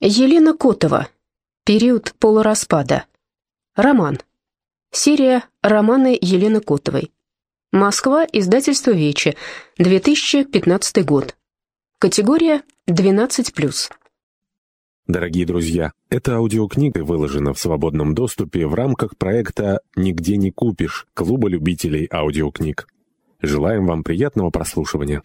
Елена Котова. Период полураспада. Роман. Серия «Романы Елены Котовой». Москва, издательство «Вечи», 2015 год. Категория 12+. Дорогие друзья, эта аудиокнига выложена в свободном доступе в рамках проекта «Нигде не купишь» Клуба любителей аудиокниг. Желаем вам приятного прослушивания.